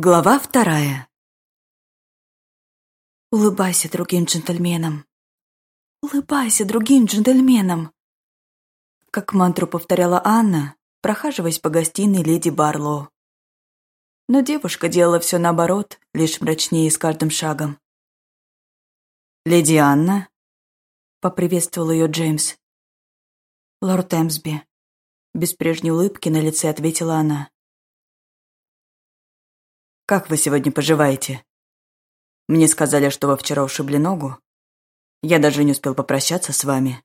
Глава вторая. Улыбайся другим джентльменам. Улыбайся другим джентльменам. Как мантру повторяла Анна, прохаживаясь по гостиной леди Барлоу. Но девушка делала все наоборот, лишь мрачнее с каждым шагом. «Леди Анна?» — поприветствовал ее Джеймс. «Лорд Эмсби», — без прежней улыбки на лице ответила она. «Как вы сегодня поживаете?» «Мне сказали, что вы вчера ушибли ногу. Я даже не успел попрощаться с вами».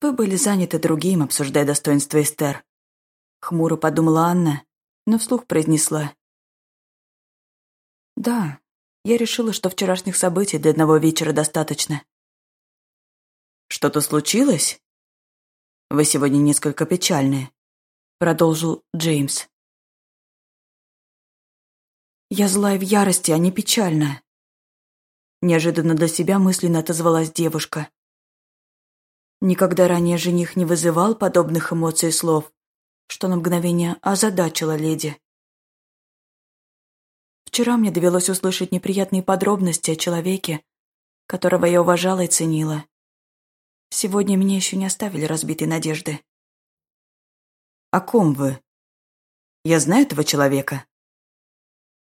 «Вы были заняты другим, обсуждая достоинство Эстер», — хмуро подумала Анна, но вслух произнесла. «Да, я решила, что вчерашних событий для одного вечера достаточно». «Что-то случилось?» «Вы сегодня несколько печальны», — продолжил Джеймс. Я злая в ярости, а не печальная. Неожиданно для себя мысленно отозвалась девушка. Никогда ранее жених не вызывал подобных эмоций и слов, что на мгновение озадачила леди. Вчера мне довелось услышать неприятные подробности о человеке, которого я уважала и ценила. Сегодня меня еще не оставили разбитой надежды. «О ком вы? Я знаю этого человека?»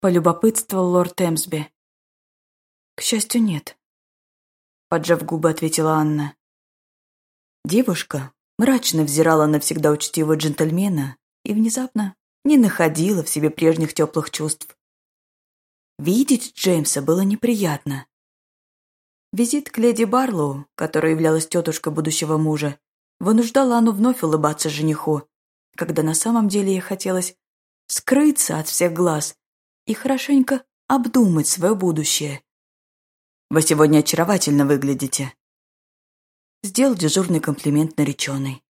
Полюбопытствовал лорд Эмсби. «К счастью, нет», — поджав губы, ответила Анна. Девушка мрачно взирала на всегда учтивого джентльмена и внезапно не находила в себе прежних теплых чувств. Видеть Джеймса было неприятно. Визит к леди Барлоу, которая являлась тетушкой будущего мужа, вынуждала Анну вновь улыбаться жениху, когда на самом деле ей хотелось скрыться от всех глаз и хорошенько обдумать свое будущее. «Вы сегодня очаровательно выглядите», — сделал дежурный комплимент нареченный.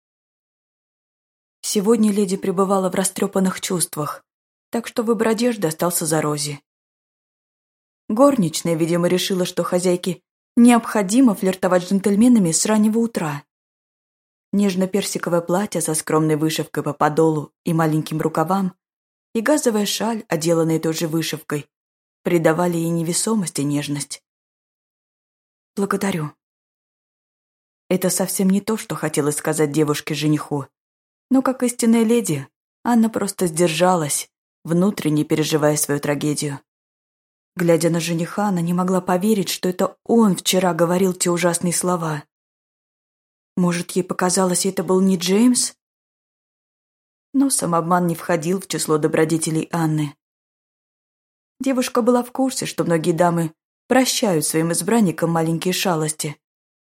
Сегодня леди пребывала в растрепанных чувствах, так что выбор одежды остался за Рози. Горничная, видимо, решила, что хозяйке необходимо флиртовать с джентльменами с раннего утра. Нежно-персиковое платье со скромной вышивкой по подолу и маленьким рукавам и газовая шаль, отделанная той же вышивкой, придавали ей невесомость и нежность. «Благодарю». Это совсем не то, что хотелось сказать девушке-жениху. Но как истинная леди, Анна просто сдержалась, внутренне переживая свою трагедию. Глядя на жениха, она не могла поверить, что это он вчера говорил те ужасные слова. Может, ей показалось, это был не Джеймс? Но самообман не входил в число добродетелей Анны. Девушка была в курсе, что многие дамы прощают своим избранникам маленькие шалости,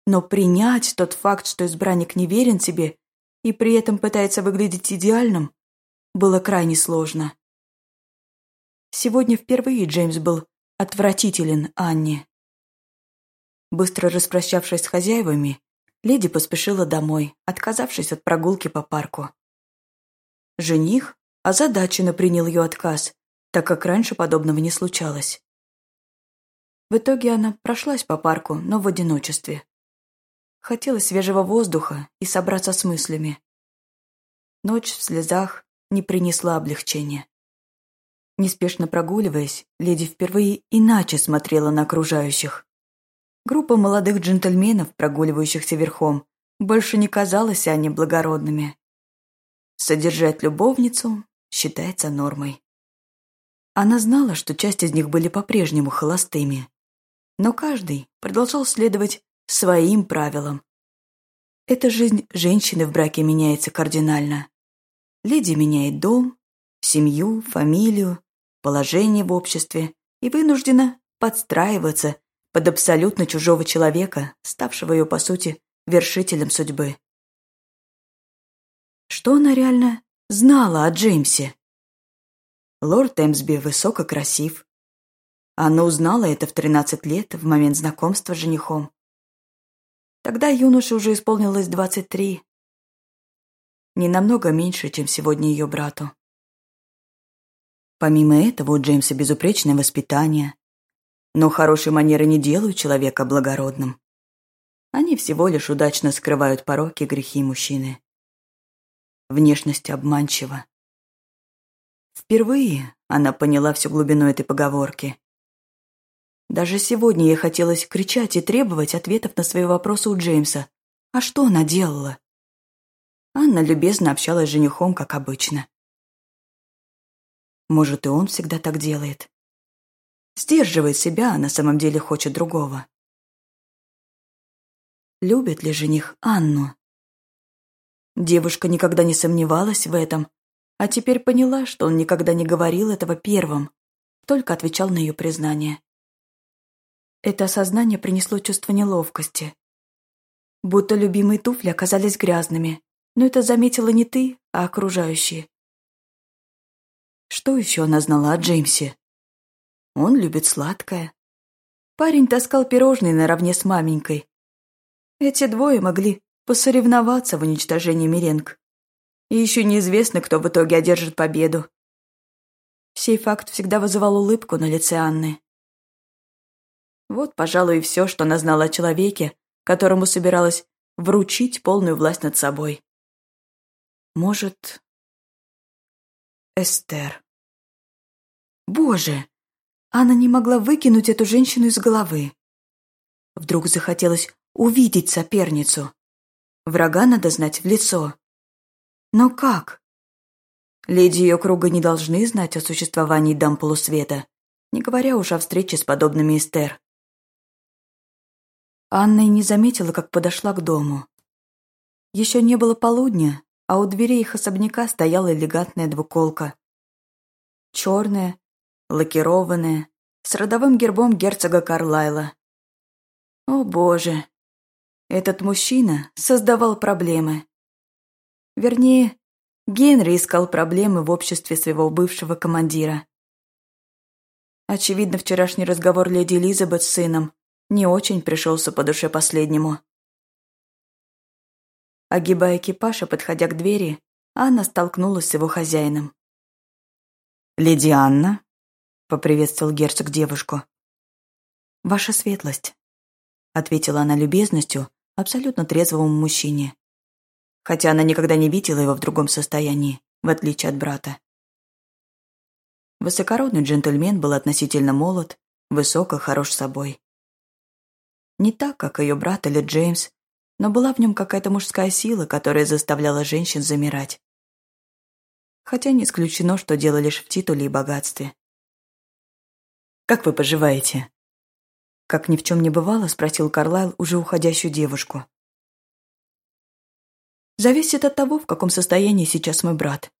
но принять тот факт, что избранник не верен себе и при этом пытается выглядеть идеальным, было крайне сложно. Сегодня впервые Джеймс был отвратителен Анне. Быстро распрощавшись с хозяевами, леди поспешила домой, отказавшись от прогулки по парку. Жених озадаченно принял ее отказ, так как раньше подобного не случалось. В итоге она прошлась по парку, но в одиночестве. Хотелось свежего воздуха и собраться с мыслями. Ночь в слезах не принесла облегчения. Неспешно прогуливаясь, леди впервые иначе смотрела на окружающих. Группа молодых джентльменов, прогуливающихся верхом, больше не казалась Анне благородными. Содержать любовницу считается нормой. Она знала, что часть из них были по-прежнему холостыми, но каждый продолжал следовать своим правилам. Эта жизнь женщины в браке меняется кардинально. Леди меняет дом, семью, фамилию, положение в обществе и вынуждена подстраиваться под абсолютно чужого человека, ставшего ее, по сути, вершителем судьбы. Что она реально знала о Джеймсе? Лорд Эмсби высоко красив. Она узнала это в 13 лет, в момент знакомства с женихом. Тогда юноше уже исполнилось 23. Не намного меньше, чем сегодня ее брату. Помимо этого, у Джеймса безупречное воспитание. Но хорошие манеры не делают человека благородным. Они всего лишь удачно скрывают пороки и грехи мужчины. Внешность обманчива. Впервые она поняла всю глубину этой поговорки. Даже сегодня ей хотелось кричать и требовать ответов на свои вопросы у Джеймса. А что она делала? Анна любезно общалась с женихом, как обычно. Может, и он всегда так делает. Сдерживает себя, а на самом деле хочет другого. Любит ли жених Анну? Девушка никогда не сомневалась в этом, а теперь поняла, что он никогда не говорил этого первым, только отвечал на ее признание. Это осознание принесло чувство неловкости. Будто любимые туфли оказались грязными, но это заметила не ты, а окружающие. Что еще она знала о Джеймсе? Он любит сладкое. Парень таскал пирожные наравне с маменькой. Эти двое могли посоревноваться в уничтожении меренг. И еще неизвестно, кто в итоге одержит победу. Сей факт всегда вызывал улыбку на лице Анны. Вот, пожалуй, и все, что она знала о человеке, которому собиралась вручить полную власть над собой. Может, Эстер. Боже! Она не могла выкинуть эту женщину из головы. Вдруг захотелось увидеть соперницу. Врага надо знать в лицо. Но как? Леди ее круга не должны знать о существовании дам полусвета, не говоря уж о встрече с подобными Эстер. Анна и не заметила, как подошла к дому. Еще не было полудня, а у дверей их особняка стояла элегантная двуколка. Черная, лакированная, с родовым гербом герцога Карлайла. О боже, этот мужчина создавал проблемы. Вернее, Генри искал проблемы в обществе своего бывшего командира. Очевидно, вчерашний разговор леди Элизабет с сыном не очень пришелся по душе последнему. Огибая экипаж и подходя к двери, Анна столкнулась с его хозяином. «Леди Анна?» — поприветствовал герцог девушку. «Ваша светлость», — ответила она любезностью абсолютно трезвому мужчине. Хотя она никогда не видела его в другом состоянии, в отличие от брата. Высокородный джентльмен был относительно молод, высок и хорош собой. Не так, как ее брат или Джеймс, но была в нем какая-то мужская сила, которая заставляла женщин замирать. Хотя не исключено, что дело лишь в титуле и богатстве. «Как вы поживаете?» Как ни в чем не бывало, спросил Карлайл уже уходящую девушку. «Зависит от того, в каком состоянии сейчас мой брат»,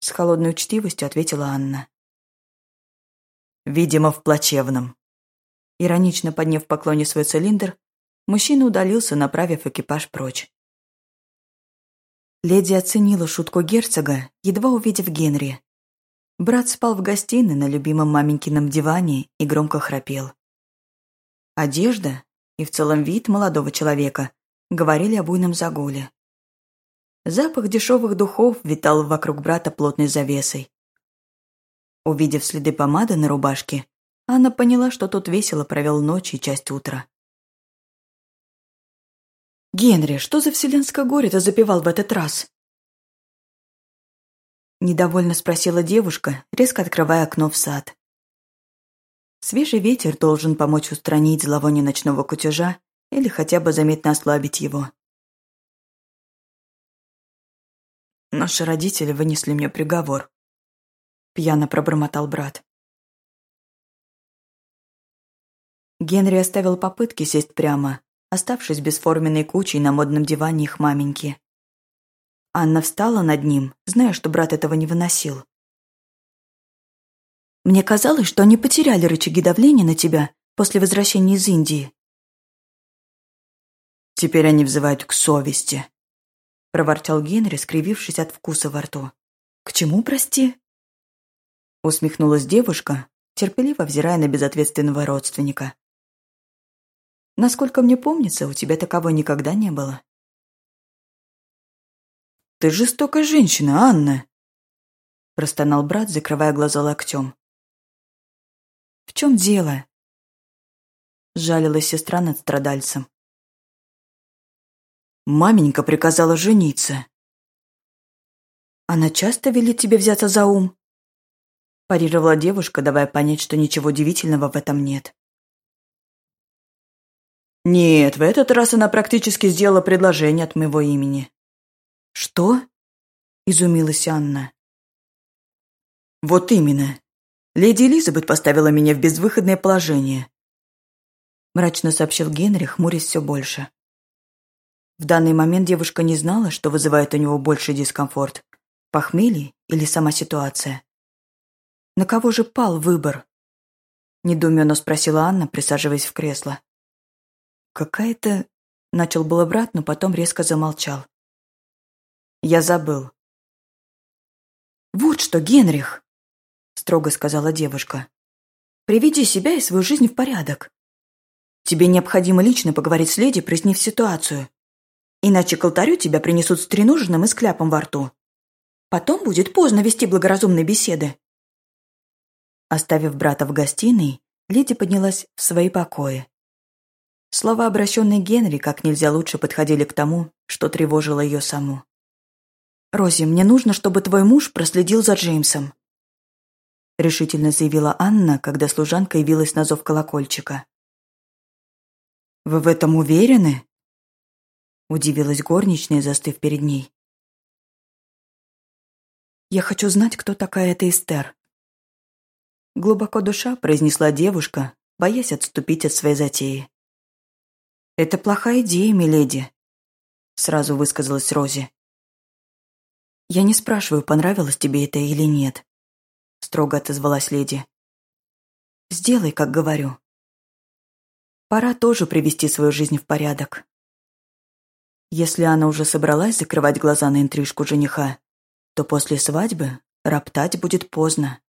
с холодной учтивостью ответила Анна. «Видимо, в плачевном», Иронично подняв поклоне свой цилиндр, мужчина удалился, направив экипаж прочь. Леди оценила шутку герцога, едва увидев Генри. Брат спал в гостиной на любимом маменькином диване и громко храпел. Одежда и в целом вид молодого человека говорили о буйном загуле. Запах дешевых духов витал вокруг брата плотной завесой. Увидев следы помады на рубашке, Анна поняла, что тот весело провел ночь и часть утра. «Генри, что за вселенское горе ты запивал в этот раз?» Недовольно спросила девушка, резко открывая окно в сад. Свежий ветер должен помочь устранить зловоние ночного кутежа или хотя бы заметно ослабить его. Наши родители вынесли мне приговор. Пьяно пробормотал брат. Генри оставил попытки сесть прямо, оставшись бесформенной кучей на модном диване их маменьки. Анна встала над ним, зная, что брат этого не выносил. «Мне казалось, что они потеряли рычаги давления на тебя после возвращения из Индии». «Теперь они взывают к совести», — проворчал Генри, скривившись от вкуса во рту. «К чему, прости?» Усмехнулась девушка, терпеливо взирая на безответственного родственника. Насколько мне помнится, у тебя такового никогда не было. «Ты жестокая женщина, Анна!» Простонал брат, закрывая глаза локтем. «В чем дело?» Жалилась сестра над страдальцем. Маменька приказала жениться. Она часто велит тебе взяться за ум?» Парировала девушка, давая понять, что ничего удивительного в этом нет. «Нет, в этот раз она практически сделала предложение от моего имени». «Что?» — изумилась Анна. «Вот именно. Леди Элизабет поставила меня в безвыходное положение», — мрачно сообщил Генри, хмурясь все больше. В данный момент девушка не знала, что вызывает у него больший дискомфорт – похмелье или сама ситуация. На кого же пал выбор? Недоуменно спросила Анна, присаживаясь в кресло. «Какая-то...» — начал было брат, но потом резко замолчал. «Я забыл». «Вот что, Генрих!» — строго сказала девушка. «Приведи себя и свою жизнь в порядок. Тебе необходимо лично поговорить с леди, прояснив ситуацию. Иначе к алтарю тебя принесут с треноженным и с кляпом во рту. Потом будет поздно вести благоразумные беседы». Оставив брата в гостиной, леди поднялась в свои покои. Слова, обращенные Генри, как нельзя лучше подходили к тому, что тревожило ее саму. «Рози, мне нужно, чтобы твой муж проследил за Джеймсом», решительно заявила Анна, когда служанка явилась на зов колокольчика. «Вы в этом уверены?» Удивилась горничная, застыв перед ней. «Я хочу знать, кто такая эта Эстер». Глубоко душа произнесла девушка, боясь отступить от своей затеи. «Это плохая идея, миледи», — сразу высказалась Рози. «Я не спрашиваю, понравилось тебе это или нет», — строго отозвалась леди. «Сделай, как говорю. Пора тоже привести свою жизнь в порядок». Если она уже собралась закрывать глаза на интрижку жениха, то после свадьбы роптать будет поздно.